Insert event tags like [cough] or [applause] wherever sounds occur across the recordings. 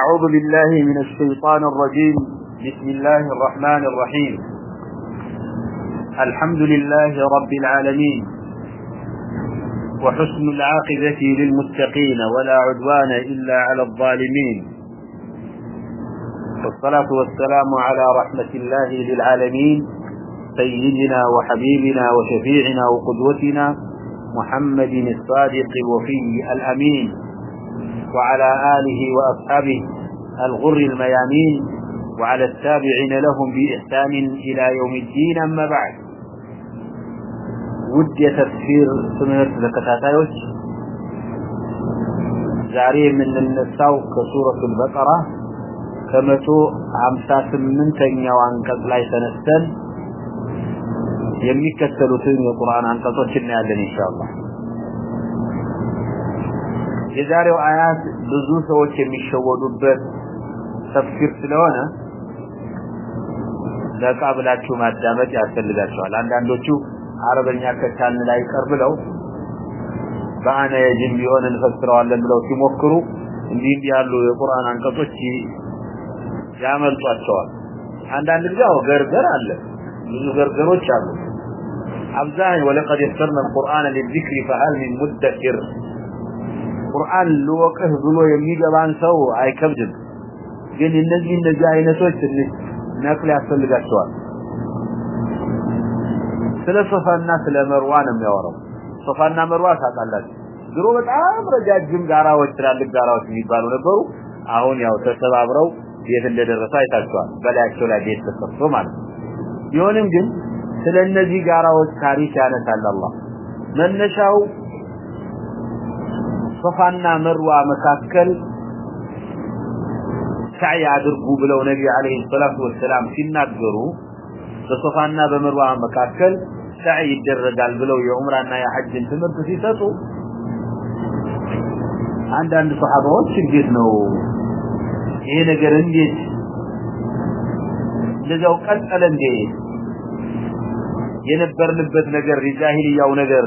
أعوذ بالله من الشيطان الرجيم بسم الله الرحمن الرحيم الحمد لله رب العالمين وحسن العاقبة للمتقين ولا عدوان إلا على الظالمين والصلاة والسلام على رحمة الله للعالمين سيدنا وحبيبنا وشفيعنا وقدوتنا محمد الصادق وفي الأمين وعلى آله وأصحابه الغر الميامين وعلى التابعين لهم بإحسان إلى يوم الدين أما بعد ود يتفسير سنة الكتاتيوش زعري من النساوك سورة البقرة كما تو عمسات من تنيو عن قبل سنستن يمي كسلوتين القرآن عن قصر جنة إن شاء الله የዛሬው አያት ብዙ ሰዎች የሚሸወዱበት ተፍሲር ስለሆነ ለቃብላችሁ ማዳመጥ ያስፈልጋችኋል። አንዳንዶቹ አረበኛ ከቻልን ላይ ቀርብለው በአነ የጅን ቢሆን እንፈስረዋለን ብለው ሲሞክሩ እንዲህ እንዲህ ያሉ የቁርአን አንቀጾች ያመልጧቸዋል። አንዳንድ ጊዜ ገርገር አለ፣ ብዙ ገርገሮች አሉ። አብዛኝ ወለቀድ የሰርነ ቁርአን ሊዚክሪ ፈሃል ሚን ሙደክር ቁርአን ልወቀህ ብሎ የሚገባን ሰው አይከብድም ግን እነዚህ እንደዚህ አይነቶች ትንሽ ነክል ያስፈልጋቸዋል ስለ ሶፋና ስለ መርዋ ነው የሚያወራው ሶፋና መርዋ ታቃላችሁ ድሮ በጣም ረጃጅም ጋራዎች ትላልቅ ጋራዎች የሚባሉ ነበሩ አሁን ያው ተሰባብረው ቤት እንደደረሰ አይታችኋል በላያቸው ላይ ቤት ተሰርቶ ማለት ቢሆንም ግን ስለ እነዚህ ጋራዎች ታሪክ ያነሳል አላህ መነሻው ሶፋና መርዋ መካከል ሳይ አድርጉ ብለው ነቢ አለይሂ ሰላቱ ወሰላም ሲናገሩ በሶፋና በመርዋ መካከል ሳይ ይደረጋል ብለው የዑምራና የሐጅን ትምህርት ሲሰጡ አንዳንድ ሰሃባዎች እንዴት ነው ይሄ ነገር እንዴት ለዛው ቀጠለ እንዴ የነበርንበት ነገር የጃሂልያው ነገር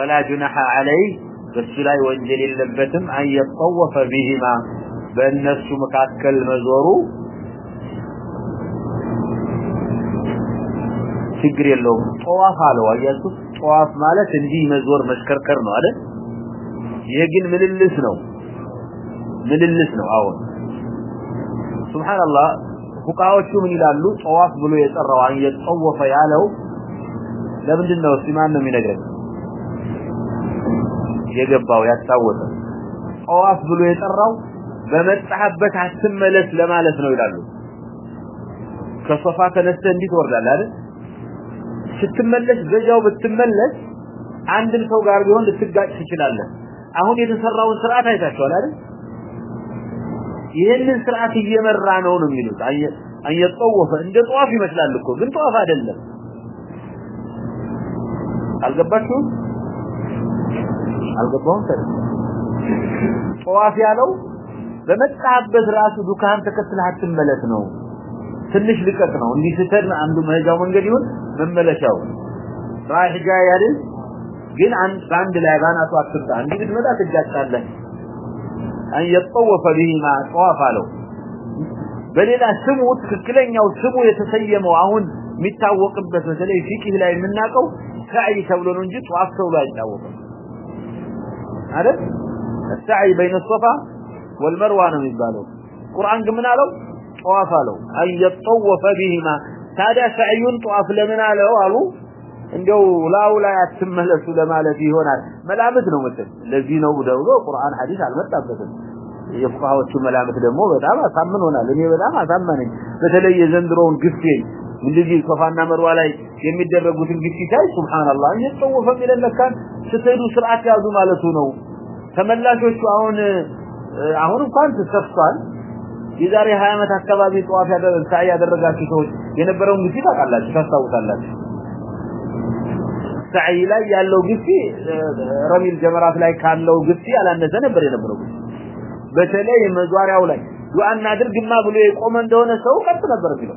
فلا جنح عليه بسلا ينزل للبتم ان يطوف بهما بالنفس مكاكل مزورو ችግር የለውም ጧፍ አለው አያችሁ ጧፍ ማለት እንዲህ መዞር መስከርከር ነው አይደል የግን ምንልስ ነው ምንልስ ነው አዎ ሱብሃንአላህ ሁቃዎቹ ምን ይላሉ ጧፍ ብሎ የጠራው አንየ ጠወፈ ያለው ለምንድን ነው ሲማን ነው የሚነገረው የገባው ያጣወጣ ጠዋፍ ብሎ የጠራው በመጣህበት አትመለስ ለማለት ነው ይላሉ ከሶፋ ተነስተ እንዴት ወርዳል አይደል ስትመለስ በጃው ብትመለስ አንድ ሰው ጋር ቢሆን ልትጋጭ ትችላለህ አሁን የተሰራውን ፍርአት አይታችኋል አይደል ይሄንን ፍርአት እየመራ ነው ነው የሚሉት አየ አየጠወፈ እንደ ጠዋፍ ይመስላል እኮ ግን ጠዋፍ አይደለም አልገባችሁም አልገባውም ተረፈ ጠዋፊ ያለው በመጣበት ራሱ ዱካን ተከትለህ አትመለስ ነው ትንሽ ልቀት ነው እንዲህ ስትል አንዱ መሄጃው መንገድ ይሁን መመለሻው ራይህ ጋር ያድን ግን አንድ ላይ ባናቱ አትጣ እንዴ ብትመጣ ትጋጫለህ አይ የጠወፈ ቢሂማ ጠዋፍ አለው በሌላ ስሙ ትክክለኛው ስሙ የተሰየመው አሁን የሚታወቅበት በተለይ ፊቅህ ላይ የምናውቀው ሰዓይ ተብሎ ነው እንጂ ጠዋፍ ተብሎ አይታወቅም አይደል السعي بين الصفا والمروه ነው የሚባለው ቁርአን ግን ምን አለው ጧፍ አለው አይ يطوف بهما ታዲያ ሰዓዩን ጧፍ ለምን አለው አሉ እንደው ላው ላይ አትመለሱ ለማለት ይሆናል መላምት ነው መሰለኝ ለዚህ ነው ደውሎ ቁርአን ሐዲስ አልመጣበትም የፉቃዎቹ መላምት ደግሞ በጣም አሳምኖናል እኔ በጣም አሳመነኝ በተለይ የዘንድሮውን ግፌን እንደዚህ ሶፋና መርዋ ላይ የሚደረጉትን ግጭታይ ሱብሃንአላህ የጠወፈ ምለለካን ስትሄዱ ፍርአት ያዙ ማለቱ ነው ተመላሾቹ አሁን አሁን እንኳን ተሰፍቷል የዛሬ 20 አመት አካባቢ ጧፍ ያደረን ሳይ ያደረጋችሁ ሰዎች የነበረውን ግፊት አቃላችሁ ታስታውታላችሁ ሳይ ላይ ያለው ግፊ ረሚል ጀመራት ላይ ካለው ግፊ አላነሰ ነበር የነበረው በተለይ መዟሪያው ላይ ዱአና አድርግማ ብሎ የቆመ እንደሆነ ሰው ቀጥ ነበር ቢለው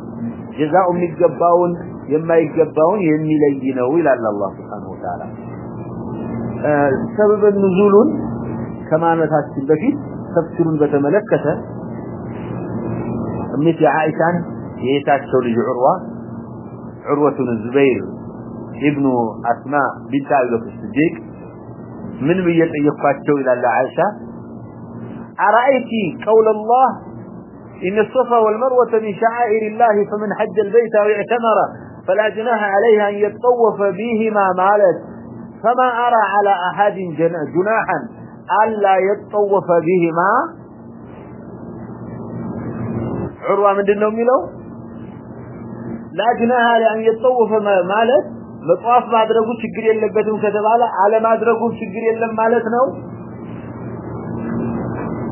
ጀዛ የሚገባውን የማይገባውን የሚለይ ነው ይላል አላህ Subhanahu Ta'ala سبب النزول كما ነታችን በፊት ተፍሲሩን በተመለከተ እንዴት ያይታን የታቸው ልጅ ዑርዋ ዑርወቱ ዘበይር ኢብኑ አስማ ቢታልፍ ስጂክ ምን ብየጠየቅኳቸው ይላል አይሻ አራአይቲ ቀውል አላህ إن الصفا والمروة من شعائر الله فمن حج البيت أو اعتمر فلا جناح عليها أن يتطوف بهما مالت فما أرى على أحد جناحا ألا يتطوف بهما عروة من دنهم يلو لا جناح لأن يتطوف مالت مطاف ما أدركوا شكر يلبتهم كتب على على ما أدرقوا شكر يلب مالت نو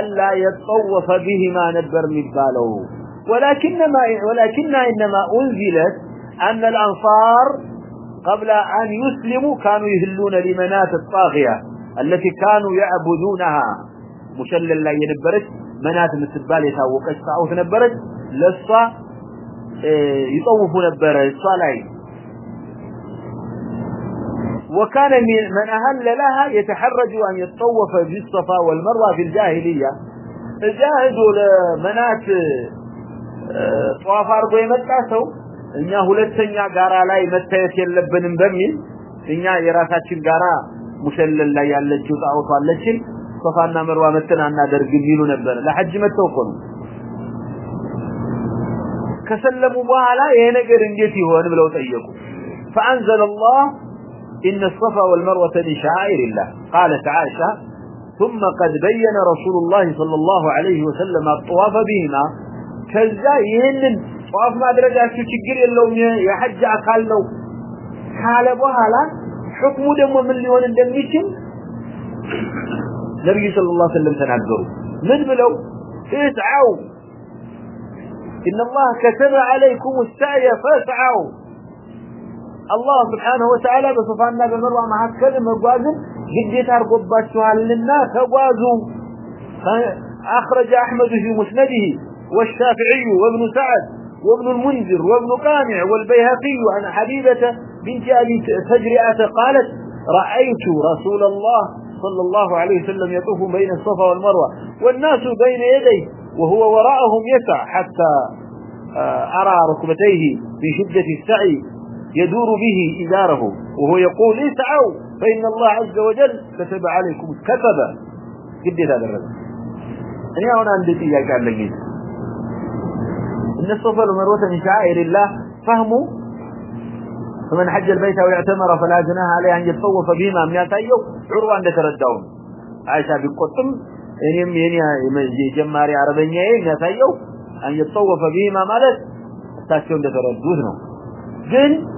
ألا يتطوف بهما نبر مباله ولكن ما ولكن إنما أنزلت أن الأنصار قبل أن يسلموا كانوا يهلون لمنات الطاغية التي كانوا يعبدونها مشلل لا ينبرت منات مستبال يتاوقش تعوث نبرت لسا يطوفوا نبرت صلاة وكان من أهل لها يتحرج أن يتطوف بالصفا والمروى في الجاهلية الجاهد لمنات طوافار بي متاسو إنيا هلتن يا قارا لا يمتاس يلبن بمين إنيا يراساتشن قارا مشلل لا يالجوز أوطان لشن صفانا مروى متنا أنا در قمينو نبنا لحج متوقن كسلموا بها لا يهنقر انجتي هو أنا بلو تأيكو فأنزل الله إن الصفا والمروة من شعائر الله قال تعاشى ثم قد بين رسول الله صلى الله عليه وسلم الطواف بهما كذا يهنن طواف ما درجة تشكر اللوم يحج أقال لو حال بوهالا حكم دم ومن ليون الدم يتم نبي صلى الله عليه وسلم تنعذره من بلو اسعوا إن الله كتب عليكم السعي فاسعوا አላህ ስብሓንሁ ወተዓላ በሶፋና በመርዋ መካከል መጓዝን ግዴታ አድርጎባችኋልና ተጓዙ أخرج أحمد في مسنده والشافعي وابن سعد وابن المنذر وابن قانع والبيهقي عن حبيبة بنت أبي فجرئة قالت رأيت رسول الله صلى الله عليه وسلم يطوف بين الصفا والمروة والناس بين يديه وهو وراءهم يسع حتى أرى ركبتيه بشدة السعي يدور به إداره وهو يقول اسعوا فإن الله عز وجل كتب عليكم كتب قد هذا الرجل أنا هنا عندي تيجا كان لقيت إن الصفة المروة من شعائر الله فهموا فمن حج البيت أو اعتمر فلا جناها عليه أن يتطوف بهما مئات أيوه عروا عندك ردهم عائشة بقطم إنهم يعني جماري عربية مئات أيوه أن يتطوف بهما مالك تاكيون دفردوه نو جن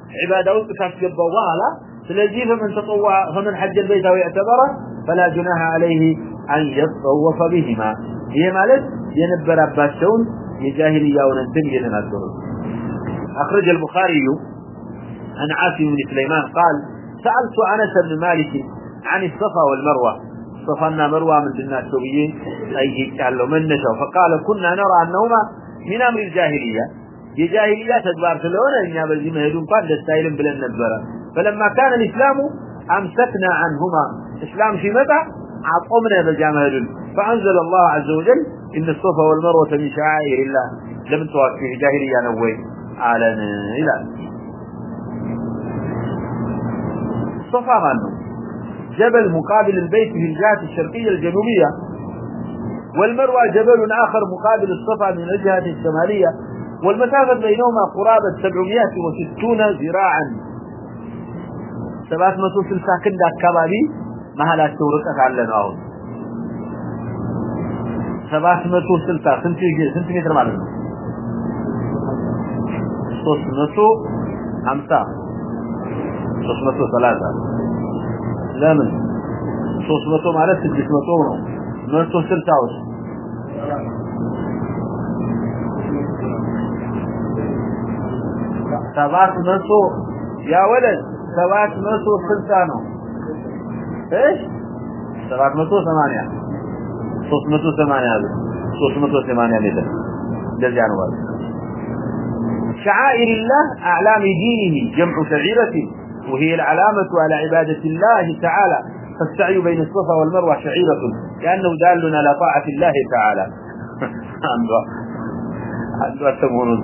عباده وكتاب جبوا على فلذي فمن تطوع فمن حج البيت ويعتبره فلا جناح عليه أن يتطوف بهما هي مالك ينبر أباسون يجاهلي يا ونسل يلنا الدرس أخرج البخاري عن عاصم بن سليمان قال سألت أنس بن مالك عن الصفا والمروة صفنا مروة من جنة السوبيين أيه قال له من نشأ فقال كنا نرى أنهما من أمر الجاهلية የጃሂልያ ተግባር ስለሆነ እኛ በዚህ መሄዱ እንኳን ደስ አይልም ብለን ነበረ فلما كان الاسلام امسكنا عنهما اسلام في متى عطمنا بجا مهدن فانزل الله عز وجل ان الصفا والمروه من شعائر الله لم تواكي جاهليه نوي على الى الصفا منه جبل مقابل البيت في الجهه الشرقيه الجنوبيه والمروه جبل اخر مقابل الصفا من الجهه الشماليه والمسافة بينهما قرابة 760 زراعا سبات ما توصل ساكن داك كبالي ما هلات تورقك على نواهون سبات ما توصل ساكن تيجي سنتي متر مالك سوس نسو حمسا سوس نسو ثلاثة لمن سوس نسو مالك سجس نسو نسو سبات نسو يا ولد سبات نسو سلسانو ايش سبات نسو سمانيا سوس نسو سمانيا سوس نسو سمانيا لذلك جل جانوال شعائر الله أعلام دينه جمع سعيرة وهي العلامة على عبادة الله تعالى فالسعي بين الصفا والمروة شعيرة لأنه دالنا لطاعة الله تعالى عنده [laughs] عنده تبغلون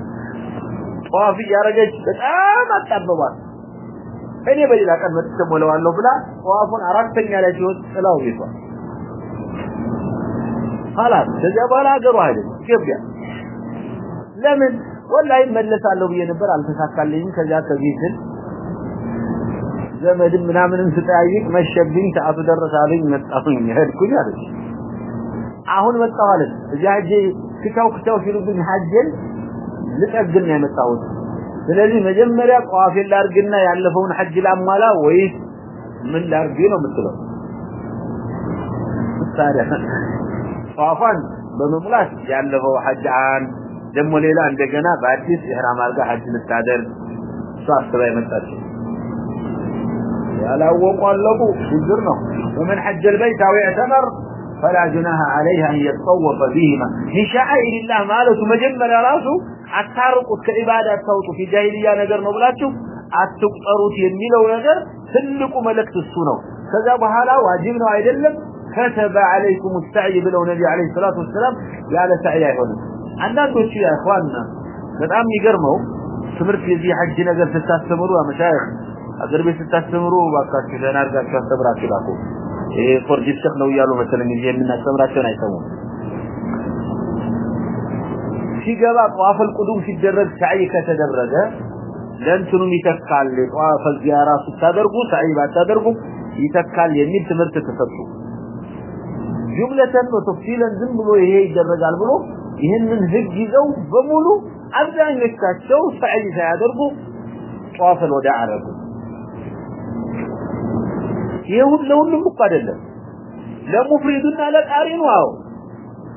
ጠዋፍ እያረገች በጣም አጣበባት እኔ በሌላ ቀን መጥቼ ሞለዋለሁ ብላ ጠዋፉን አራተኛ ላይ ሲወጥ ጥላው ቤቷ ሐላስ ከዚያ በኋላ አገሯ አይደል ኢትዮጵያ ለምን ወላይ መለሳለሁ ብዬ ነበር አልተሳካልኝም ከዚያ ከዚህ ግን ዘመድም ምናምንም ስጠያይቅ መሸብኝ ሰዓቱ ደረሳልኝ መጣሁኝ ይሄድኩኝ አለች አሁን መጣሁ አለች እዚያ ሂጄ ክተው ክተው ሲሉብኝ ሀጀን ልጠግን ነው የመጣሁት ስለዚህ መጀመሪያ ጧፊን ላርግና ያለፈውን ሐጅ ላሟላ ወይስ ምን ላርግ ነው የምትለው ታዲያ ጧፏን በመሙላት ያለፈው ሐጅ አን ደግሞ ሌላ እንደገና በአዲስ ኢህራም አርጋ ሐጅ ልታደርግ እሷ አስባ የመጣችው ያላወቁ አለቁ ችግር ነው ومن حج البيت او اعتمر فلا جناح عليها ان يتطوف بهما من شعائر الله ما مالته مجمل راسه አታርቁት ከዒባዳ አታውጡ ፍጃሂልያ ነገር ነው ብላችሁ አትቁጠሩት የሚለው ነገር ትልቁ መልእክት እሱ ነው ከዛ በኋላ واجب ነው አይደለም كتب عليكم السعي ብለው ነብይ አለይሂ ሰላቱ ወሰለም ያለ ሰዓይ አይሆንም አንዳንዶቹ ያ اخواننا በጣም ይገርመው ትምርት የዚህ ሐጅ ነገር ተታስተምሩ አመሻይኽ አገር ቤት ተታስተምሩ ባካችሁ ለናርጋችሁ አስተብራችሁ ባቁ ይሄ ፎርጂ ሸክ ነው ያሉ መሰለኝ ይሄን እናስተምራችሁ አይሰሙም ሲገባ ጧፍል ቁዱም ሲደረግ ሳይ ከተደረገ ለእንትኑም ይተካል ጧፍል ዚያራ ሲታደርጉ ሳይ ባታደርጉ ይተካል የሚል ትምህርት ተሰጥቶ ጅምለተን ወተፍሲለን ዝም ብሎ ይሄ ይደረጋል ብሎ ይህንን ህግ ይዘው በሙሉ አብዛኞቻቸው ሳይ ሳያደርጉ ጧፍል ወደ አረጉ ይሄው ለሁሉም እኮ አይደለም ለሙፍሪዱና ለቃሪኑ አዎ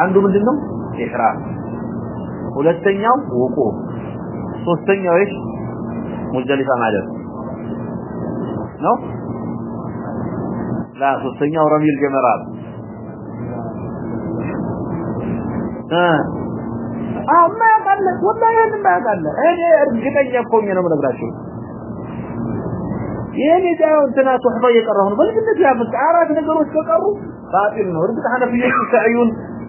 አንዱ ምንድነው ኢህራም ሁለተኛው ወቁ ሶስተኛው እሽ ሙዝደሊፋ ማለት ነው ላ ሶስተኛው ረሚል ጀመራ አ አማ ያቀለ ወላ ይሄንም ያቀለ እኔ እርግጠኛ እኮ ነኝ ነው ነግራችሁ የኔ ዳው እንትና ተሕፋ የቀረሁን በልግነት ያምጣ አራት ነገሮች ተቀሩ ባጢል ነው እርግጥ ሐነፊዎች ሰዓዩን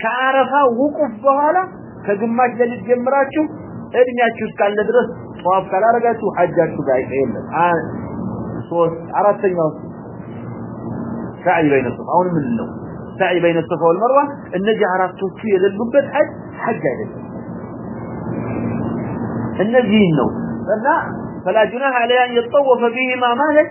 ከአረፋ ውቁፍ በኋላ ከግማሽ ለሊት ጀምራችሁ እድሜያችሁ እስካለ ድረስ ጧፍ ካላረጋችሁ ሐጃችሁ ጋር አይሄድም። ሶስት አራተኛው ሰዓይ በይነ ሶፋ አሁን ምን ነው? ሰዓይ በይነ ሶፋ ወልመርዋ እነዚህ አራቶቹ የሌሉበት ሐጅ ሐጅ አይደለም። እነዚህ ነው እና فلا جناح عليه ان يتطوف بهما ما ለት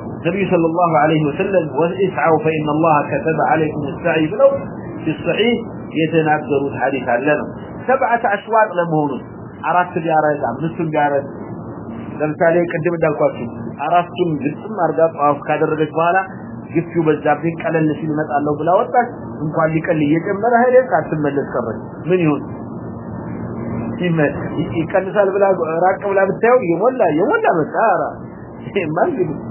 النبي صلى الله عليه وسلم واسعوا فإن الله كتب عليكم السعي بلو في الصحيح يتنظروا الحديث عن لنا سبعة أشوار لمهون أرادت لي أرادت عم نسل لي أرادت لم تعليه كدب دلقاتي أرادت لي أرادت لي أرادت لي أفكاد الرجل فعلا قلت لي بزابين قال النسي لم تقال له بلا وطاك ونقال لي كان لي يتمر هل يقال ثم اللي تكبر من يون يقال نسال بلا أرادت لي أرادت لي أرادت لي أرادت لي أرادت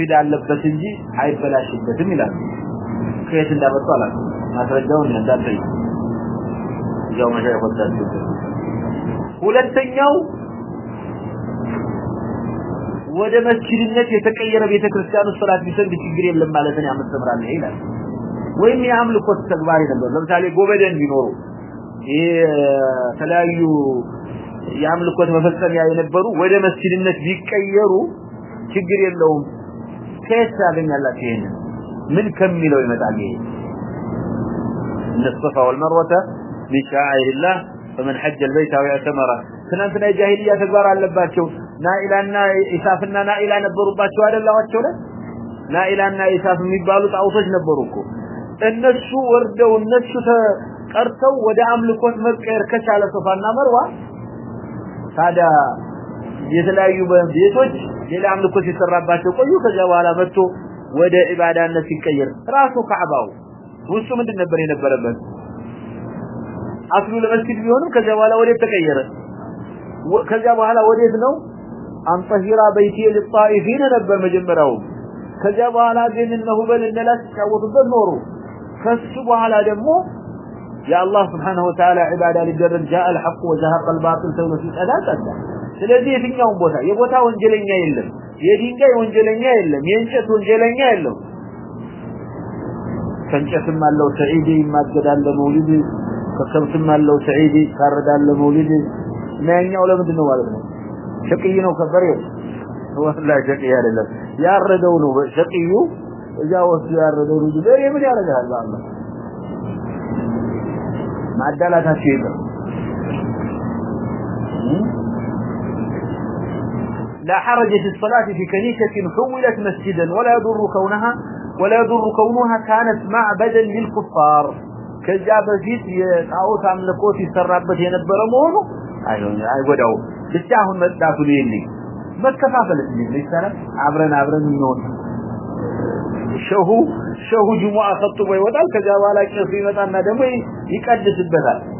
መክፊድ አለበት እንጂ አይበላሽበትም ይላል ከየት እንዳመጡ አላውቅም ማስረጃው እንዳጠይቅ ያው መሻ ይወጣችሁ ሁለተኛው ወደ መስጊድነት የተቀየረ ቤተክርስቲያን ውስጥ ሶላት ቢሰግድ ችግር የለም ማለት ነው ያመሰምራል ይላል ወይም የአምልኮ ተግባር ነበር ለምሳሌ ጎበደን ቢኖሩ የተለያዩ የአምልኮት መፈጸሚያ የነበሩ ወደ መስጊድነት ቢቀየሩ ችግር የለውም ከየት ታገኛላችሁ ይሄን ምን ከሚለው ይመጣል ይሄ الصفا والمروه لشاعر الله فمن حج البيت او اعتمر ثلاثه من الجاهليه تكبر على الباتشو نائلنا اسافنا نائل نبروا باتشو ادلواچو نائلنا اساف ميبالو طاوتش نبروكو انشو وردو انشو تقرتو ودا املكون مكير كشاله صفا نمروا ساده የተለያዩ ቤቶች ሌላ አምልኮ ሲሰራባቸው ቆዩ ከዛ በኋላ መጥቶ ወደ ኢባዳነት ሲቀየር ራሱ ካዕባው ውስጥ ምን እንደነበረ የነበረበት አስሩ ለመስጊድ ቢሆንም ከዛ በኋላ ወደ ተቀየረ ከዛ በኋላ ወዴት ነው አንጠሂራ ቤቴ ለጣኢፊን ነበር መጀመሪያው ከዛ በኋላ ግን እነሆ በልነላ ሲቃወቱበት ኖሩ ከሱ በኋላ ደግሞ የአላህ Subhanahu Wa Ta'ala ኢባዳ ሊደረግ جاء الحق وزهق الباطل ثم في ادات ስለዚህ የትኛው ቦታ የቦታ ወንጀለኛ የለም የዲንጋይ ወንጀለኛ የለም የእንጨት ወንጀለኛ የለም ከእንጨትም አለው ሰዒዲ ይማገዳል መውሊድ ከከብትም አለው ሰዒዲ ይታረዳል መውሊድ ማንኛው ለምንድን ነው ማለት ነው ሸቅይ ነው ከበሬው ወላ ሸቅይ አይደለም ያረደው ነው ሸቅዩ እዛ ወስዶ ያረደው ልጅ ደግሞ ምን ያረጋል አላህ ማዳላታችሁ የለም لا حرج في الصلاة في كنيسة حولت مسجدا ولا يضر كونها ولا يضر كونها كانت معبدا للكفار كجاب زيت يتعوث عمل قوت يسرابت ينبرا مونو اي قدعو تستاهم مستاهم ليني ما الكفافة لسنين ليس سلام عبرن عبرن النون شهو شهو جمعة خطبه ودعو كجابا لك نصيمة عنا دموي يكدس البثال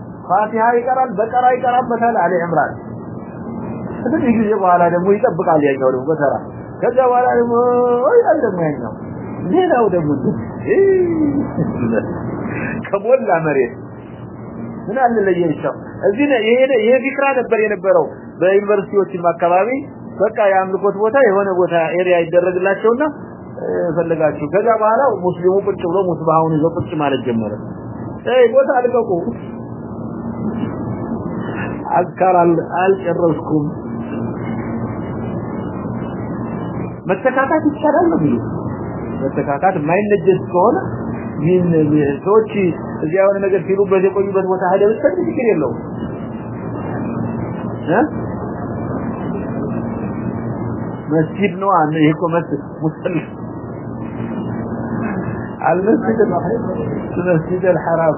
ፋቲሀ ይቀራል በቀራ ይቀራበታል አለ ኢምራን ስለዚህ ጊዜ በኋላ ደግሞ ይጠብቃል ያኛው ደግሞ በተራ ከዛ በኋላ ደግሞ ወይ አይደለም ያኛው ሌላው ደግሞ ከሞላ መሬት ምን አንለየቸው እዚህ ይሄ ይሄ ፊክራ ነበር የነበረው በዩኒቨርሲቲዎች አካባቢ በቃ የአምልኮት ቦታ የሆነ ቦታ ኤሪያ ይደረግላቸውና ፈልጋችሁ ከዛ በኋላ ሙስሊሙ ቁጭ ብሎ ሙስባሁን ይዞ ቁጭ ማለት ጀመረ ይ ቦታ አልቀቁ አዝካራን አልጨረስኩም መተካካት ይቻላል ነው ቢሉ መተካካት ማይነጀስ ከሆነ ምን ሰዎች እዚያ የሆነ ነገር ሲሉ በየቆዩበት ቦታ ሄደ ብትል ችግር የለው መስጊድ ነው አንዱ ይሄ እኮ መስጊድ ሙስሊም አልመስጊድ الحرام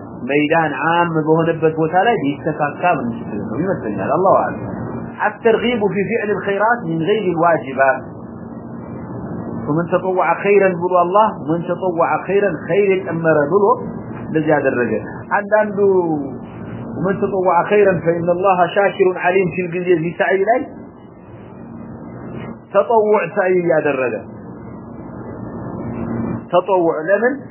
ميدان عام بهون بقوتها لا دي استفاكا من يمثلنا الله أعلم الترغيب في فعل الخيرات من غير الواجبة ومن تطوع خيرا بلو الله ومن تطوع خيرا خير الأمر بلو لزياد الرجل عند أنه ومن تطوع خيرا فإن الله شاكر عليم في القذية في سعي لي تطوع سعي لزياد الرجل تطوع لمن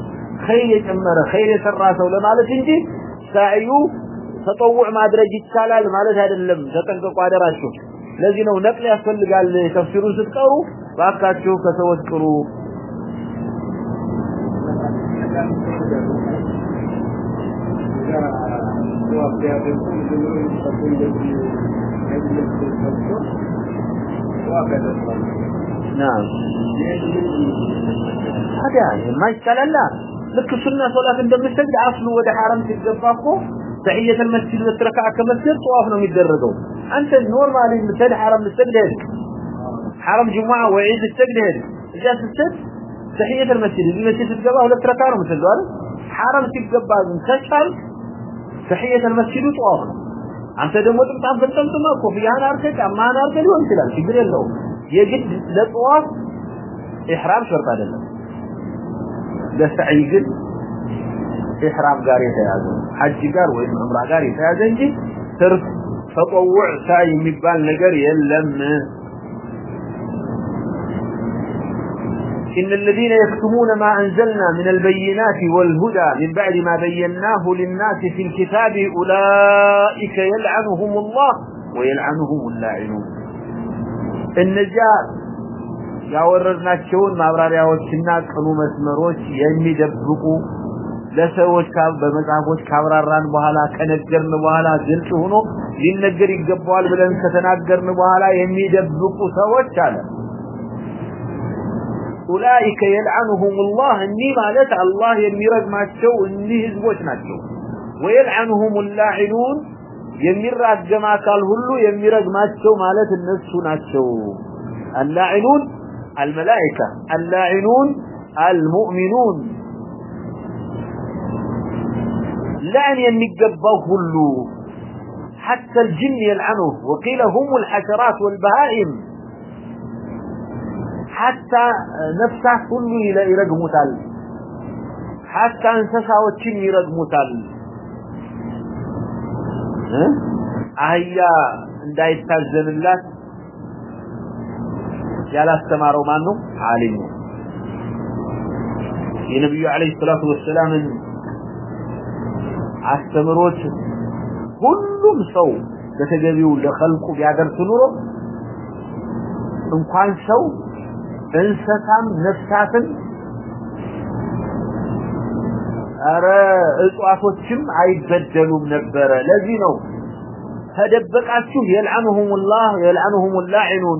خير يتمر خير يسرى سو لما لا تنجي سعيو تطوع ما درجي تشال ما لا تدلم تتنقوا دراشو الذي نو نقل يصل قال تفسيرو ستقرو واكاتشو كتوصلو نعم هذا ما يتكلم لا لك سنة صلاة እንደምትሰግድ አፍሉ ወደ حرم ሲገባኮ تحية المسجد ለተረካ ከመስገድ ጧፍ ነው የሚደረገው አንተ ኖርማሊ ምትል حرم ልትሰግድ ሄድ حرم ጁሙዓ ወዒድ ልትሰግድ ሄድ እዛ ስትሰግድ تحية المسجد المسجد ስትገባ ሁለት ረካ ነው የምትለው አይደል حرم ሲገባ ግን ከቻል تحية المسجد ጧፍ ነው አንተ ደግሞ ጥምጣም ፈጠምጥማ ኮፍያን አርገህ ጫማህን አርገህ ሊሆን ይችላል ችግር የለውም የግድ ለጧፍ ኢሕራም ሸርጥ አይደለም ለሰዓይ ግን ኢህራም ጋር የተያዘ ሐጅ ጋር ወይ ምራ ጋር የተያዘ እንጂ ትርፍ ተጠውዕ ሰዓይ የሚባል ነገር የለም ان الذين يكتمون ما انزلنا من البينات والهدى من بعد ما بيناه للناس في الكتاب اولئك يلعنهم الله ويلعنهم اللاعنون النجار ያወረድናቸውን ማብራሪያዎችና ቀኑ መስመሮች የሚደብቁ ለሰዎች ካብ በመጻፎች ካብራራን በኋላ ከነገርን በኋላ ዝልጥ ሆኖ ሊነገር ይገባዋል ብለን ከተናገርን በኋላ የሚደብቁ ሰዎች አለ ኡላኢከ የልዓኑሁሙላህ እኒህ ማለት አላህ የሚረግማቸው እኒህ ህዝቦች ናቸው ወየልዓኑሁም ላዒኑን የሚራገም አካል ሁሉ የሚረግማቸው ማለት እነሱ ናቸው አላዒኑን الملائكة اللاعنون المؤمنون لعن يمجبه كله حتى الجن يلعنه وقيل هم الحشرات والبهائم حتى نفسه كله إلى إرقمتال حتى انسسه وكين إرقمتال أهيا عند يستعزم الله ያላስተማረው ማን ነው ዓሊም ነው የነብዩ አለይሂ ሰላቱ ወሰለም አስተምሮት ሁሉም ሰው በተገቢው ለخلقው ያደርስ ኑሮ እንኳን ሰው እንሰታም ነፍሳትን አረ እጽዋቶችም አይበደሉም ነበረ ለዚህ ነው ተደብቃችሁ የልአንሁም الله የልአንሁም اللاعنون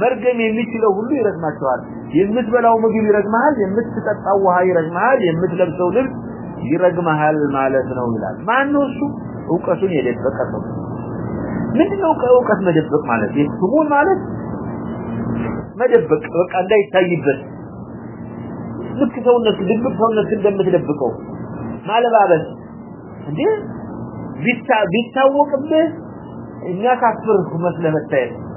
መርገም የሚችለው ሁሉ ይረግማቸዋል የምትበላው ምግብ ይረግማል የምትጠጣው ውሃ ይረግማል የምትለብሰው ልብስ ይረግማል ማለት ነው ይላል ማን ነው እሱ ዕውቀቱን የደበቀ ሰው ምንድነው ዕውቀት መደበቅ ማለት ይሁን ማለት መደበቅ በቃ እንዳይታይበት ልክ ሰውነት ድብቅ ሰውነት እንደምትደብቀው ማለባበስ እንዴ ቢታ ቢታወቅብህ እኛ ካፍርኩ መስለህ መታየት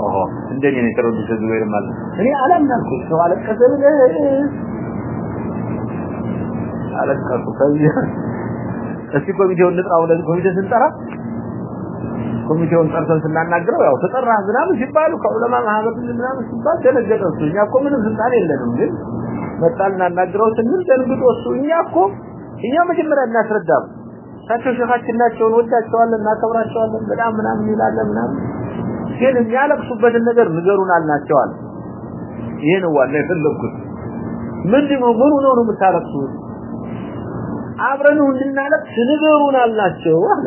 ኦሆ እንደኔ ነው ተረዱ ዘግበር ማለት እኔ አላምናኩ ሰዋለ ከዘብለ አላከቱ ከዚያ እስኪ ኮሚቴውን ልጥራው ለኮሚቴ ስንጠራ ኮሚቴውን ጠርተን ስናናግረው ያው ተጠራ ዝናብ ሲባሉ ከዑለማ ማህበሩን ምናምን ሲባል ደነገጠው እኛ እኮ ምንም ስልጣን የለንም ግን መጣል እናናግረው ስንል ደንግጦ እሱ እኛ እኮ እኛ መጀመሪያ እናስረዳም ሳቸው ሸኻችን ናቸውን ወዳቸዋለን እናከብራቸዋለን በጣም ምናምን ይላለ ምናምን ግን የሚያለቅሱበትን ነገር ንገሩን አልናቸዋል አለ ይሄ ነው ዋላ የፈለኩት ምንድን ነው ምን ሆኖ ነው የምታለቅሱት አብረን እንድናለቅ ንገሩን አልናቸው አለ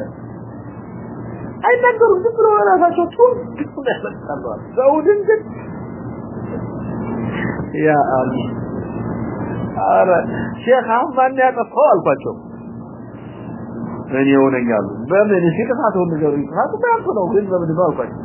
አይናገሩም ዝም ብሎ ራሳቸው ጥሩ ያለቅሳሉ አለ ዘውድን ግን ያ አሚ አረ ሼክ አሁን ማን ያጠፋው አልኳቸው እኔ ሆነኛሉ በምን ሲጥፋቱ ንገሩኝ ጥፋቱ ባልኩ ነው ግን በምን አልኳቸው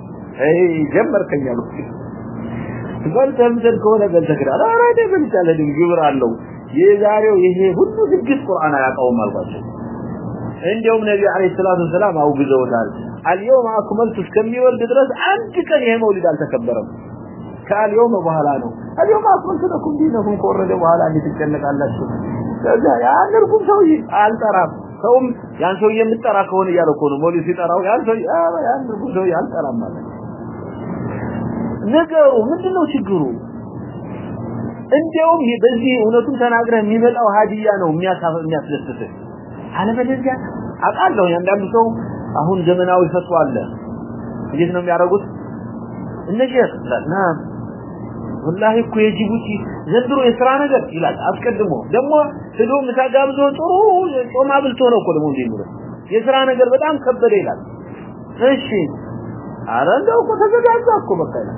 ጀመር ከኛ ልክ ዘን ተምዘን ኮለ ገዘክራ አራ አይደ ብንቻለ ድንግብር አለው የዛሬው ይሄ ሁሉ ድግስ ቁርአን አያቀውም አልባቸው እንደውም ነብይ አለይሂ ሰላቱ ሰላም አውግዘውታል اليوم اكملت كم يولد درس انت كان يوم مولد انت كبرم قال يوم بحالا نو اليوم اكملت لكم دينكم كورده بحالا انت تتنقلاتوا لذا يا نركم سوي قال ترى سوم يعني سوي يمترى كون يالو كون مولد سيطراو يعني سوي يا نركم سوي قال ترى مالك ነገሩ ምንድነው ችግሩ እንዴው በዚህ እነቱን ተናግረን የሚበላው ሀዲያ ነው የሚያስደስት አለበለዚያ አቃለው እንደም ሰው አሁን ዘመናዊ ፈጥዋለ እንዴት ነው የሚያረጉት እንዴት ለና ወላሂ እኮ የጅቡቲ ዘንድሮ የሥራ ነገር ይላል አስቀድሞ ደሞ ስለ ምታጋብዞ ጥሩ ጾም አብልቶ ነው እኮ ደሞ እንደምሩ የሥራ ነገር በጣም ከበደ ይላል እሺ አረንዳው እኮ ተዘጋጅቷል እኮ በቃ ይላል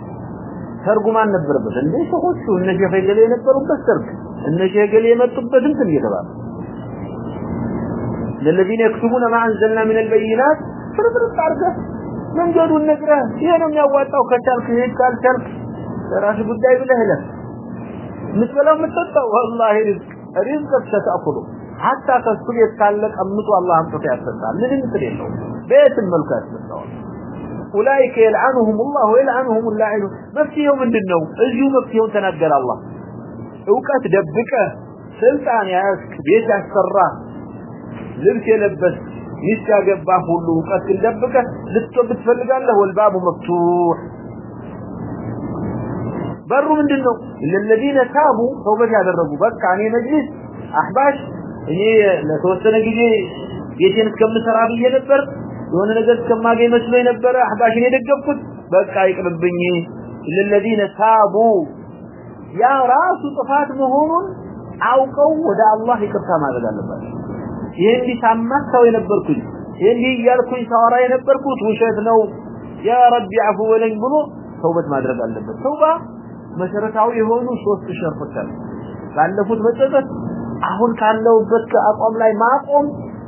ሰርጉማን ነበርበት እንዴ ሰዎች እነዚህ ፈገለ የነበሩበት ሰርግ እነዚህ ፈገለ የመጡበት እንትን ይገባል ለለዚህ يكتبون ما انزلنا من البينات ፍርፍር ታርከ ምን ገዱ ነግረ ይሄንም ያዋጣው ከቻልክ ይሄን ካልቻልክ ራስህ ጉዳይ ብለህ ለህ ምትለው ምትጠጣው والله رزق رزق ستاكله حتى تسقي يتعلق امطو الله انطك يا ستار ምንም ትሬ ነው ቤትን መልካስ ነው أولئك يلعنهم الله ويلعنهم اللعين بس يوم من النوم أجيو بس يوم تنقل الله وكات دبك سلطان يا أسك بيش أسرى لبس يلبس يسكى قباه له وكات دبك لتو بتفلقان له والباب مفتوح بروا من النوم إلا الذين تابوا هو بجع بالرجو بك عني مجلس أحباش إني لا توسنا جيجي يتين كم سرابي يلبر የሆነ ነገር ከማገኝ መስሎኝ ነበር አህባሽን የደገፍኩት በቃ ይቅርብኝ ለለዲነ ታቡ ያ ራሱ ጥፋት መሆኑን አውቀው ወደ አላህ ይቅርታ ማድረግ አለበት ይሄን ቢታማ ሰው የነበርኩኝ ይሄን ይያልኩኝ ሳወራ የነበርኩት ውሸት ነው ያ ረቢ አፉ ወለኝ ብሎ ተውበት ማድረግ አለበት ተውባ መሰረታዊ የሆኑ ሶስት ሸርፎች አሉ ባለፉት መጸጸት አሁን ካለውበት አቋም ላይ ማቆም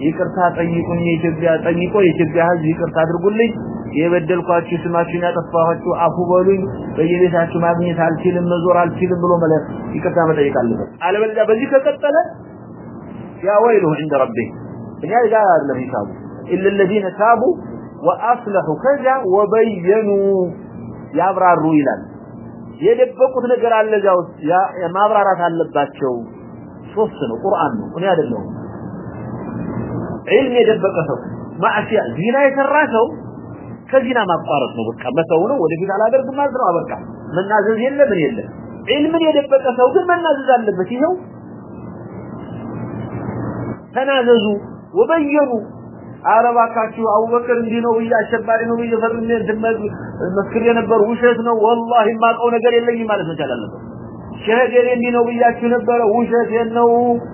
یہ کرتا کوئی کرتا یہ علم يدبقه سو ما اشياء زينا يسرع سو كزينا ما قارص نو بقى مسو نو ودي على درك ما زرو ابقى من نازل يله من يله علم يدبقه سو كل ما نازل عليه بس يلو تنازلوا وبينوا عربا كاتيو ابو بكر دي نو ويا شبابي نو ويا فرني دمك مسكر ينبر وشيت نو والله ما قاو نجر يلهي ما لا الله شهد يلهي نو ويا كيو نبره وشيت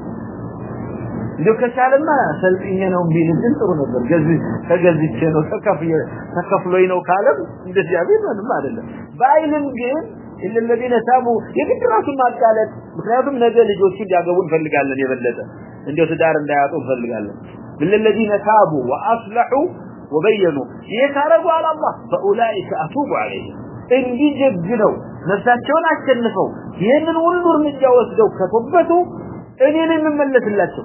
እንዲሁ ከቻለማ ሰልጥኜ ነው ቢልን ጥሩ ነበር ገዝ ተገዝቼ ነው ተከፍዬ ተከፍሎኝ ነው ካለም እንደዚያ ቢል ምንም አይደለም በአይንም ግን ለለዚህ ሳሙ የግድ ራሱ ማጋለጥ ምክንያቱም ነገ ልጆቹ እንዲያገቡ እንፈልጋለን የበለጠ እንዲሁ ትዳር እንዳያጡ እንፈልጋለን ለለዚህ ሳቡ ወአስለሑ ወበየኑ የታረጉ አላህ فاولئك اتوب عليهم እንዲጀግነው ነፍሳቸውን አቸንፈው ይህንን ሁሉ እርምጃ ወስደው ከተበቱ እኔንም መለስላቸው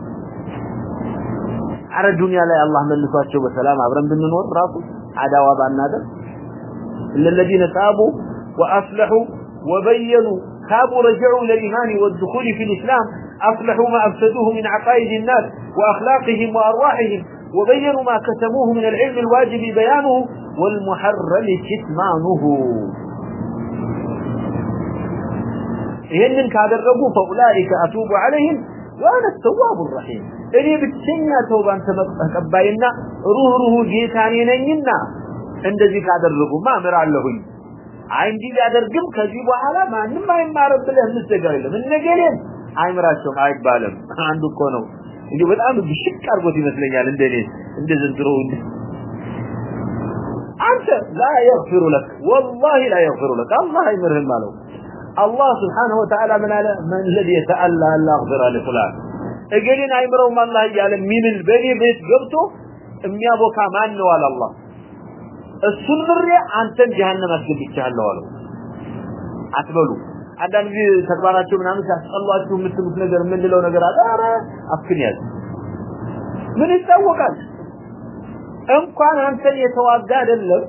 አረ ዱንያ ላይ አላህ መልሷቸው በሰላም አብረን እንድንኖር ራሱ አዳዋ ባናደር እንደለዚህ ነጣቡ ወአስለሁ ወበየኑ ካቡ رجعوا للايمان والدخول في الاسلام اصلحوا ما افسدوه من عقائد الناس واخلاقهم وارواحهم وبينوا ما كتموه من العلم الواجب بيانه والمحرم كتمانه ይህንን ካደረጉ فاولئك اتوب عليهم وانا التواب الرحيم እኔ ብቻኛ ተውባን ተቀባይና ሩህ ሩህ ጌታኔ ነኝና እንደዚህ ካደረጉ አመራለሁኝ አይ እንዲህ ያደርግም ከዚህ በኋላ ማንም አይማረብ ብለህ ምስተጋው ይለም እንደገለም አይምራቸው አይባለም አንዱ እኮ ነው እንዴ በጣም ብሽቅ አርጎት ይመስለኛል እንደኔ እንደ ዘንድሮ አንተ ላ يغفر لك والله لا يغفر لك الله يمرهم ማለው الله سبحانه وتعالى من الذي يتألى أن لا أغفر لفلان እገሌን አይምረው ማላህ ይያለ ሚምል በኔ ቤት ገብቶ የሚያቦካ ማን ነው አላህ እሱን ምሬ አንተን جہነም አስገብቻለሁ አለው አትበሉ አንዳንድ ጊዜ ተግባራችሁ ምናምን ሲያስጠሏችሁ የምትሉት ነገር ምን ልለው ነገር አለ አረ አፍን ያዝ ምን ይታወቃል እንኳን አንተን የተዋጋ አይደለም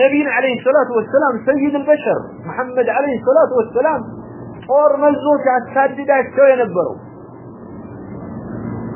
ነቢይ አለይሂ ሰላቱ ወሰላም ሰይድ البشر محمد عليه الصلاه والسلام ጦር መዞ ሲያሳድዳቸው የነበረው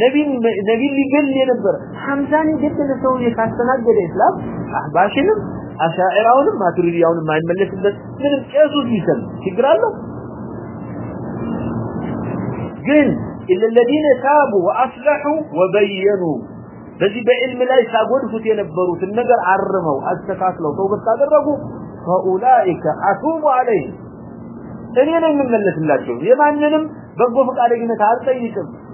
ነቢን ሊገል የነበረ ሐምዛን የገደለ ሰው የካስተናገደ ኢስላም አህባሽንም አሻዕራውንም ማቱሪዲያውንም ማይመለስበት ምንም ቄሱ ይሰል ችግር አለው ግን إلا الذين تابوا وأصلحوا وبينوا فذي بعلم لا يساقون فتي نبروا في النقر عرموا أستكاس لو طوب استقرقوا فأولئك أتوب عليهم ثانيا من ملة الله شوف يمعننم بقفك عليك نتعال سيكم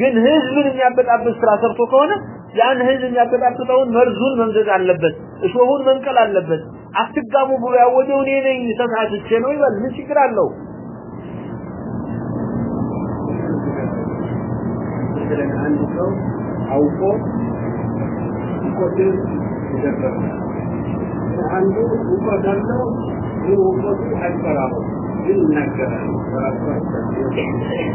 ግን ህዝብን የሚያበጣበት ስራ ሰርቶ ከሆነ ያን ህዝብ የሚያበጣበት መርዙን መንዘዝ አለበት እሾሁን መንቀል አለበት አትጋሙ ብሎ ያወደው እኔ ነኝ ተሳስቼ ነው ይላል ምን ችግር አለው አውቆ አንዱ ውቀዳለው ይህ ውቀቱ አይፈራሩ ይናገራል ራሱ አይፈራ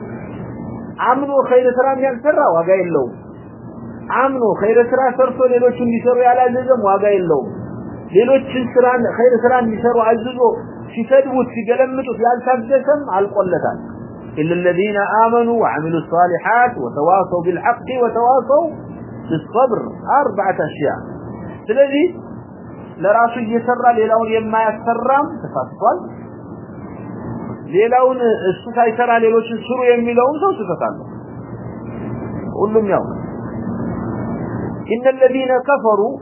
አምኖ ኸይር ስራ የሚያሰራው ዋጋ የለውም አምኖ ኸይር ስራ ሰርቶ ሌሎችን እንዲሰሩ ያላዘዘም ዋጋ የለውም ሌሎችን ስራ ኸይር ስራ እንዲሰሩ አዝዞ ሲፈድውት ሲገለምጡት ያልታዘዘም አልቆለታል إلا الذين آمنوا وعملوا الصالحات وتواصوا بالحق وتواصوا بالصبر أربعة أشياء الذي لراسه يسرى للأول يما يسرى تفصل ሌላውን እሱ ሳይሰራ ሌሎችን ስሩ የሚለውን ሰው ስለታለ ሁሉም ያው ኢነ الذين كفروا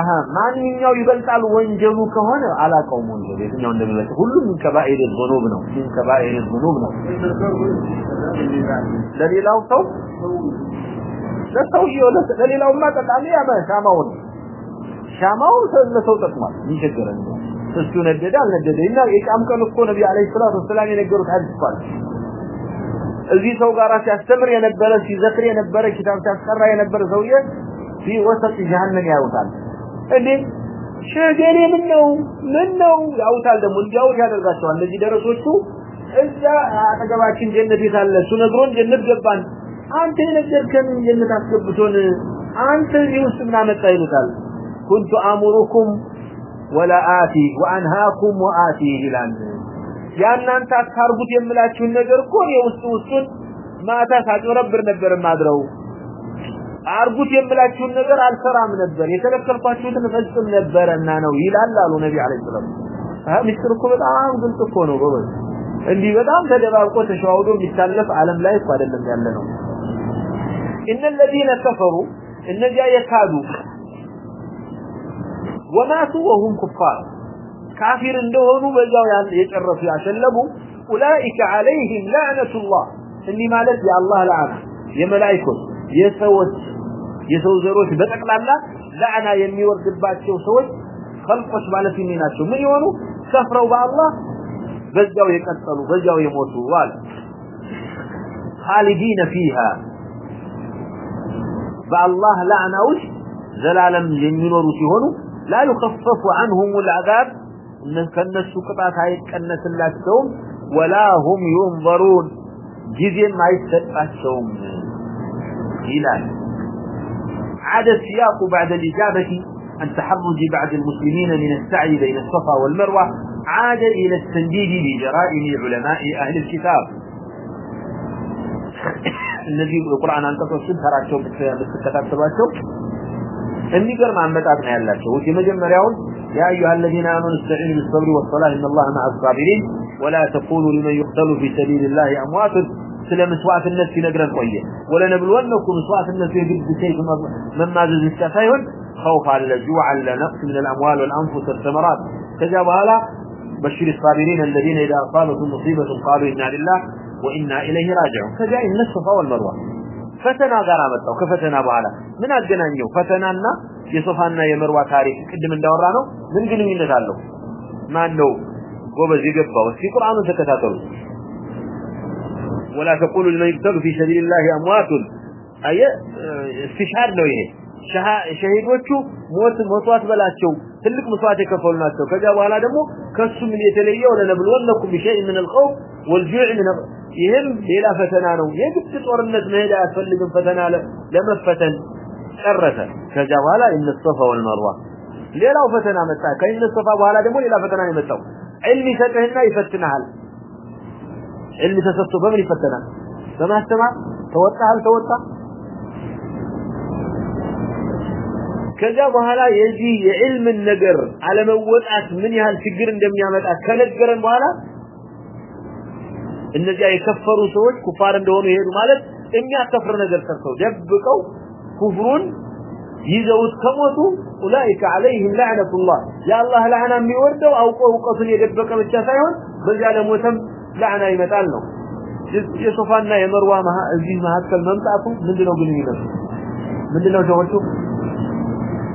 اها ማንኛው ይበልጣል ወንጀሉ ከሆነ አላቀውም ወንጀል የትኛው እንደሚበልጥ ሁሉም ከባኢድ ዝኑብ ነው ሲን ከባኢድ ዝኑብ ነው ለሌላው ሰው ለሰው ይወለ ለሌላውማ ተጣሚ ያበ ሻማው ሻማው ለሰው ተጥማል ይገረን ነው እሱ ነደደ አልነደደ እና የቂያም ቀን እኮ ነብይ አለይሂ ሰላቱ ወሰለም የነገሩት ሐዲስ ፋል እዚህ ሰው ጋራ ሲያስተምር የነበረ ሲዘክር የነበረ ኪታብ ሲያስቀራ የነበረ ሰውዬ ፊ ወሰጥ ጀሃነም ያውታል እንዴ ሸገሬ ምን ነው ምን ነው ያውታል ደግሞ እንዲያውት ያደርጋቸዋል እነዚህ ደረሶቹ እዛ አጠገባችን ጀነት ይታለ እሱ ነግሮን ጀነት ገባን አንተ የነገርከን ጀነት አስገብቶን አንተ ይውስ ምን አመጣ ይሉታል كنت امركم ولا آتي وأنهاكم وآتيه لأنه يعني أنت أكثر قد يملك من نجر كون يوستوستون ما تساعد رب نجر ما أدره أرغب يملك من نجر على السرع من نجر يتلك القاتل من غزة من نجر أنه إلا أنه لا نبي عليه السلام فهم يشتركوا بالآم قلت كونه قبل اللي بدأم تجد أبقى تشعودوا بيسلف عالم لا يفعل اللي بيعلنه إن الذين كفروا إن جاء يتعدوا وماتوا وهم كفار كافر اندهون بجاو يترف يعشلموا أولئك عليهم لعنة الله اللي ما لك يا الله لعنة يا ملايكو يسوت يسوز يروح بدك لعنة لعنة يمي وردبات شو سوت خلقش وشبالة في مينات من يوانو سفروا بأ الله بجاو يكتلوا بجاو يموتوا وال خالدين فيها بأ الله لعنة وش زلالا يمي وردبات شو لا يخفف عنهم العذاب من كنس هاي هيتقنس لاتهم ولا هم ينظرون جزيا ما يتسقطهم الى عاد السياق بعد الإجابة عن تحرج بعد المسلمين من السعي بين الصفا والمروة عاد إلى التنديد بجرائم علماء أهل الكتاب الذي القرآن أن تصل سبحانه بكتابة سبحانه የሚገርም አመጣት ነው ያላቸው ወዲ መጀመሪያውን ያ ايها الذين امنوا استعينوا بالصبر والصلاه ان الله مع الصابرين ولا تقولوا لمن يقتل في سبيل الله اموات سلمسواث الناس ينغرن قويه ولا نبلون لكم سواث الناس يجد شيء مما ذلك سايون خوف على الجوع على نقص من الاموال والانفس والثمرات كذا وهلا بشر الصابرين الذين اذا اصابتهم مصيبه قالوا انا لله وانا اليه راجعون كذا النصف فاول مره ፈተና ጋር አመጣው ከፈተና በኋላ ምን አገናኘው ፈተናና የሶፋና የመርዋ ታሪክ ቅድም እንዳወራ ነው ምን ግንኙነት አለው ማን ነው ጎበዝ ይገባው እስኪ ቁርአኑ ተከታተሉ ولا تقولوا لمن يقتل في سبيل الله اموات اي استشهاد ነው ይሄ ሸሃ ሸሂዶቹ ሞት ሞቷት በላቸው ትልቅ ሙስዋት የከፈሉ ናቸው ከዛ በኋላ ደግሞ كسم من يتليون لنبلونكم بشيء من الخوف والجوع من أبقى يهم بلا فتنانو يجب تطور النجم هيدا أسفل لجم فتنانو لما فتن شرثا كجوالا إن الصفا والمروة ليلا فتنان متاع كإن الصفا وهلا دمو ليلا فتنان متاع علمي ستهنى يفتنها علمي ستهنى يفتنها سمع السمع توتها هل توتها ከዛ በኋላ የዚህ የዕልም ነገር አለመወጣት ምን ያህል ችግር እንደሚያመጣ ከነገረን በኋላ እነዚያ የከፈሩ ሰዎች ኩፋር እንደሆኑ ይሄዱ ማለት የሚያከፍር ነገር ሰርተው ደብቀው ኩፍሩን ይዘውት ከሞቱ ኡላኢካ አለይሂም ለዕነቱላህ ያአላህ ለዓና የሚወርደው አውቆ እውቀቱን የደበቀ ብቻ ሳይሆን በዚያ ለሞተም ለዓና ይመጣል ነው የሶፋና የመርዋ መሃ እዚህ መሃከል መምጣቱ ምንድነው ግን ይመስል ምንድነው ሰዎቹ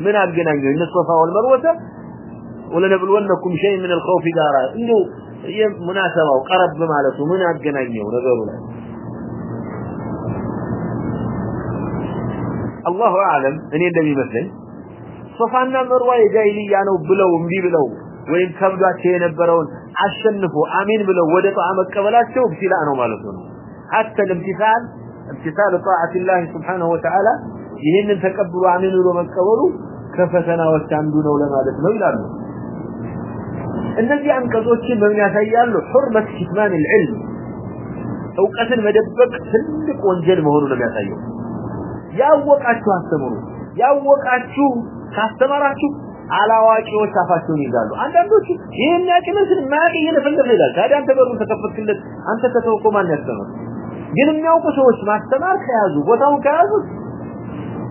من أبقناني إن الصفاء والمروسة ولا شيء من الخوف دارا إنه هي مناسبة وقرب بما من أبقناني ونظروا لها الله أعلم أن يدى بمثل صفاء النام رواية جاي لي أنا بلو ومبي بلو وإن كبدا شيء نبرون عشنفوا آمين بلو ودى طعام الكبلات شو بسي لأنه حتى الامتثال امتثال طاعة الله سبحانه وتعالى ይሄንን ተቀብሎ አሜን ብሎ መቀበሉ ከፈተናዎች አንዱ ነው ለማለት ነው ይላሉ እንደዚህ አንቀጾችን ምን ያሳያሉ ሁርመት ኪትማን العلم እውቀትን መደበቅ ትልቅ ወንጀል መሆኑ ነው የሚያሳየው ያወቃችሁ አስተምሩ ያወቃችሁ ካስተማራችሁ አላዋቂዎች አፋቸውን ይዛሉ አንዳንዶቹ ይሄን ያቂ መስል ማቂ እየነፈለፈ ይላል ታዲያ አንተ በሩን ተከፈትክለት አንተ ከተውኮ ማን ያስተምር ግን የሚያውቁ ሰዎች ማስተማር ከያዙ ቦታውን ከያዙት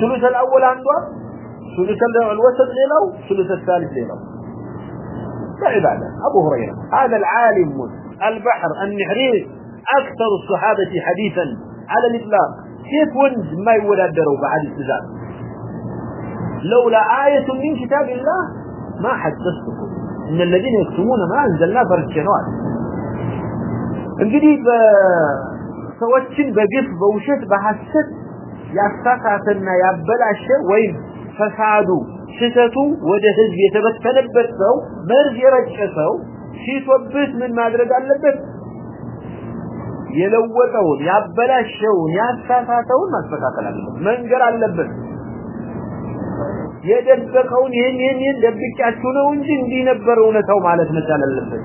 ثلث الاول عنده ثلث الوسط ليله ثلث الثالث ليله طيب هذا ابو هريره هذا العالم البحر النهري اكثر الصحابه حديثا على الاطلاق كيف ونز ما يودادروا بعد ذات لولا آية من كتاب الله ما حدثتكم ان الذين يكتمون ما انزلنا فرشنوات انجدي بسواتشن بقف بوشت بحسد ያሳካተና ያበላሸ ወይም ፈሳዱ ሲተቱ ወደ ህዝብ የተበተነበት ሰው መርዝ የረጨሰው ሲቶብስ ምን ማድረግ አለበት የለወጠው ያበላሸው ያሳካተው ማስተካከል አለበት መንገር አለበት የደበቀው ይሄን ይሄን ደብቂያችሁ ነው እንጂ እንዲነበረው ነው ማለት መቻል አለበት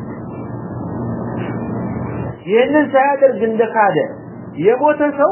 ይሄንን ሳያደርግ እንደካደ የሞተ ሰው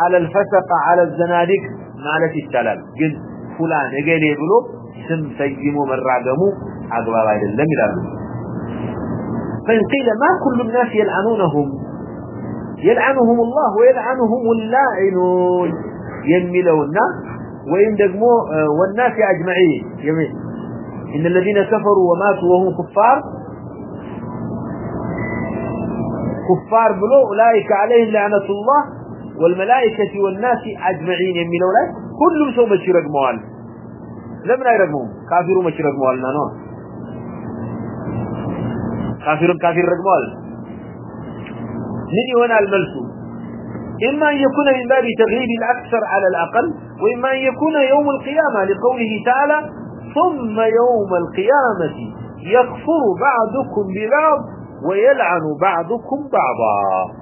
على الفسق على الزنادق مالك التلال قل فلان قل يبلو سم سيجمو من راقمو أقبال عيد الله مدار فإن قيل ما كل الناس يلعنونهم يلعنهم الله ويلعنهم اللاعنون ينمي له الناس ويندقموا والناس أجمعين يمين إن الذين كفروا وماتوا وهم كفار كفار بلو أولئك عليهم لعنة الله والملائكة والناس أجمعين يميلو لك كلهم سوى مشي رقموال لمن أي رقمهم كافروا مشي رقموال نانو كافرون كافر رقموال نجي هنا الملسو إما أن يكون من باب تغيير الأكثر على الأقل وإما أن يكون يوم القيامة لقوله تعالى ثم يوم القيامة يغفر بعضكم ببعض ويلعن بعضكم بعضا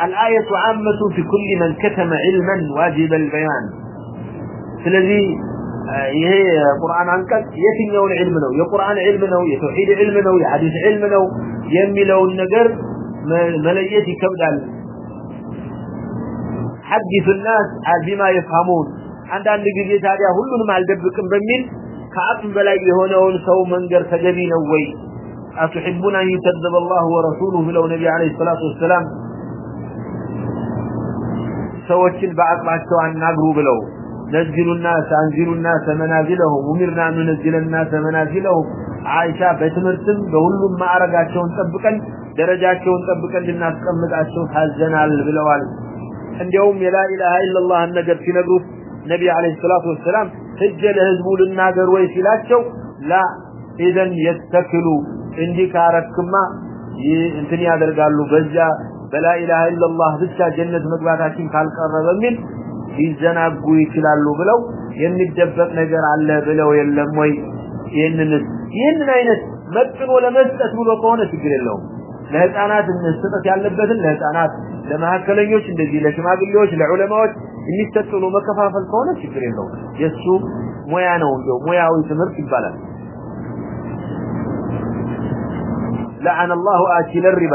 الآية عامة في كل من كتم علما واجب البيان فلذي هي قرآن عن كل يتنون علمنا يا قرآن علمنا يا توحيد علمنا يا حديث علمنا يمي لو النقر مليئة كبدا حدث الناس بما يفهمون عند أن نقر يتعليه هل من معل دبك مبنين كأطم بلاي هنا ونسو من قر سجدين أوي أتحبون أن يتذب الله ورسوله لو نبي عليه الصلاة والسلام ሰዎችን በአቅማቸው አናግሩ ብለው ነዝሩና ሳንዝሩና ተመናዝለው ወምርና ነዝለና ተመናዝለው አይሻ በትምርትም በሁሉም ማዕረጋቸውን ጠብቀን ደረጃቸውን ጠብቀን እናስቀምጣቸው ታዘናል ብለዋል እንዲያውም ላ ኢላሃ ኢላላህ ነገር ሲነግሩ ነብይ አለይሂ ሰላቱ ወሰለም ህጀ ለህዝቡ ልናገር ወይ ሲላቸው ላ ኢዘን የተክሉ እንዲካረክማ ይንትን ያደርጋሉ በዚያ በላኢላሀ ኢለላህ ብቻ ጀነት መግባታችን ካልቀረ በሚል ሊዘናጉ ይችላሉ ብለው የሚደበቅ ነገር አለ ብለው የለም ወይ ይህንንስ ይህንን አይነት መጥኖ ለመስጠት ብሎ ከሆነ ችግር የለውም ለህፃናት እንስጠት ያለበትን ለህፃናት ለመካከለኞች እንደዚህ ለሽማግሌዎች ለዑለማዎች የሚሰጥ ነው መከፋፈል ከሆነ ችግር የለውም የእሱ ሙያ ነው እንደው ሙያዊ ትምህርት ይባላል ለአን አላሁ አኪለ ሪባ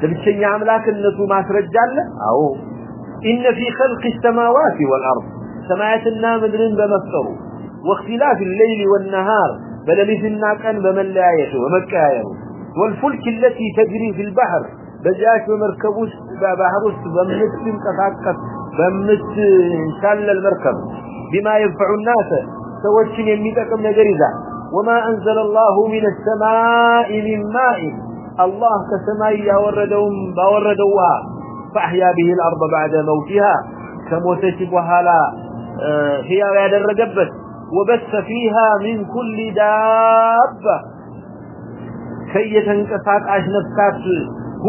አንተ ብቻኛ አምላክነቱ ማስረጃለ አዎ ان في خلق السماوات والارض سماياتنا مدرن بمفطرو واختلاف الليل والنهار بلمثنا كان بملايته ومكايره والفلك التي تجري في البحر بجاش ومركب وبحر وبمثل تتفاقط بمثل شال المركب بما ينفع الناس سوتين يميتكم نغير اذا وما انزل الله من السماء من ماء الله كسماء يوردهم باوردوا فأحيا به الأرض بعد موتها كموتشب وهلا هي ويد الرجبت وبث فيها من كل داب كي يتنكسات أجنبكات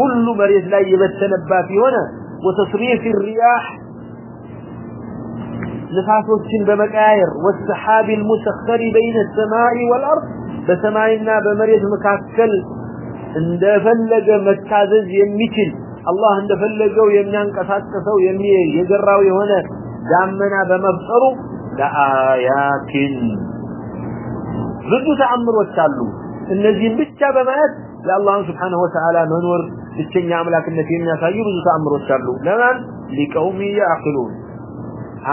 كل مريض لا يبت تنبى في هنا وتصريف الرياح نفاس بمكاير والسحاب المسخر بين السماء والأرض بسماء النابة مريض مكاكل እንደፈለገ መታዘዝ የሚችል አላህ እንደፈለገው የሚያንቀሳቀሰው የሚያየ የገራው የሆነ ዳመና በመፍጠሩ ለአያቲን ብዙ ተአምሮች አሉ እነዚህን ብቻ በማየት ለአላህ Subhanahu Wa Ta'ala መኖር ብቻኛ አምላክነት የሚያሳዩ ብዙ ተአምሮች አሉ ለማን ሊቀውሚ ያቅሉን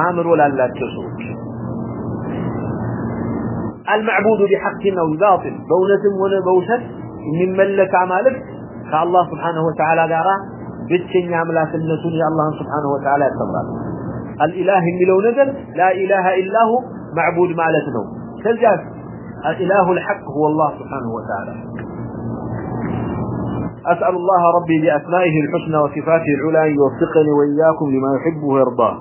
አምሩ ላላቸው ሰዎች المعبود بحق او باطل بونة ولا የሚመለክ አማልክ ከአላህ Subhanahu Wa Ta'ala ጋር ብቸኛ አምላክነቱን የአላህን Subhanahu Wa Ta'ala ያከብራል። الإله የሚለው ነገር لا إله إلا هو معبود ማለት ነው። ከዚያ الإله الحق هو الله Subhanahu Wa Ta'ala أسأل الله ربي بأسمائه الحسنى وصفاته العلى يوفقني وإياكم لما يحبه ويرضاه